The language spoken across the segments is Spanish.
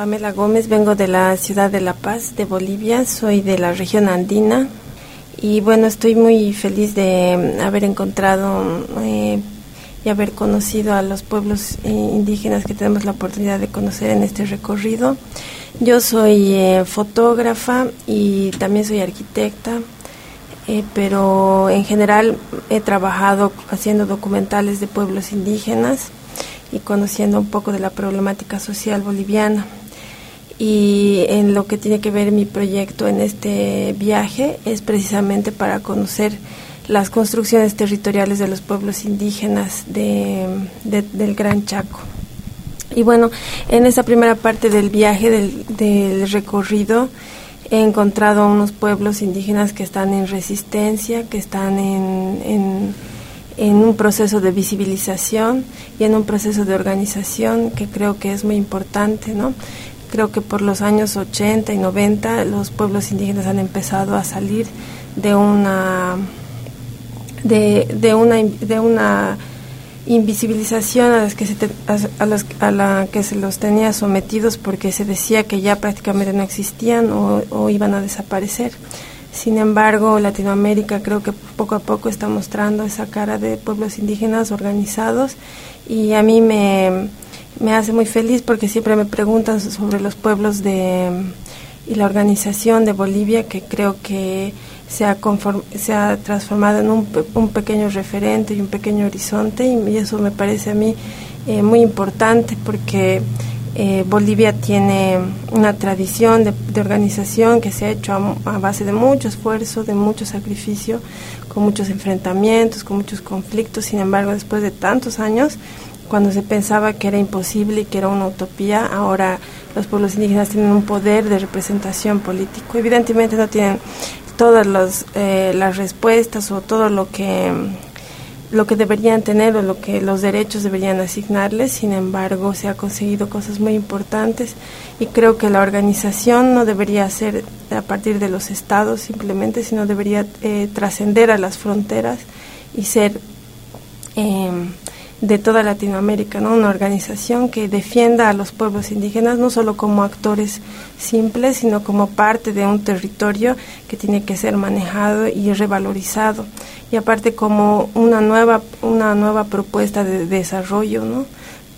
Pamela Gómez, vengo de la ciudad de La Paz, de Bolivia, soy de la región andina y bueno, estoy muy feliz de haber encontrado eh, y haber conocido a los pueblos eh, indígenas que tenemos la oportunidad de conocer en este recorrido. Yo soy eh, fotógrafa y también soy arquitecta, pero en general he trabajado haciendo documentales de pueblos indígenas y conociendo un poco de la problemática social boliviana. Y en lo que tiene que ver mi proyecto en este viaje es precisamente para conocer las construcciones territoriales de los pueblos indígenas de, del Gran Chaco. Y bueno, en esa primera parte del viaje, del, del recorrido, he encontrado unos pueblos indígenas que están en resistencia, que están en en un proceso de visibilización y en un proceso de organización que creo que es muy importante, ¿no? Creo que por los años 80 y 90 los pueblos indígenas han empezado a salir de una de, de una de una invisibilización a las que se a, los, a la que se los tenía sometidos porque se decía que ya prácticamente no existían o, o iban a desaparecer. Sin embargo, Latinoamérica creo que poco a poco está mostrando esa cara de pueblos indígenas organizados y a mí me, hace muy feliz porque siempre me preguntan sobre los pueblos de y la organización de Bolivia que creo que se ha, se ha transformado en un, un, pequeño referente y un pequeño horizonte y, eso me parece a mí eh, muy importante porque eh, Bolivia tiene una tradición de, organización que se ha hecho a, base de mucho esfuerzo, de mucho sacrificio, con muchos enfrentamientos, con muchos conflictos. Sin embargo, después de tantos años, cuando se pensaba que era imposible y que era una utopía, ahora los pueblos indígenas tienen un poder de representación político. Evidentemente no tienen todas eh, las respuestas o todo lo que lo que deberían tener o lo que los derechos deberían asignarles, sin embargo se ha conseguido cosas muy importantes y creo que la organización no debería ser a partir de los estados simplemente, sino debería eh, trascender a las fronteras y ser eh, de toda Latinoamérica, ¿no? Una organización que defienda a los pueblos indígenas no solo como actores simples, sino como parte de un territorio que tiene que ser manejado y revalorizado. Y aparte como una nueva una nueva propuesta de desarrollo, ¿no?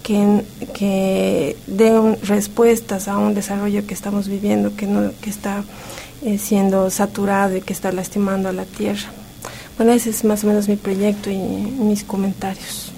Que, que dé respuestas a un desarrollo que estamos viviendo, que no que está eh, siendo saturado y que está lastimando a la tierra. Bueno, ese es más o menos mi proyecto y mis comentarios.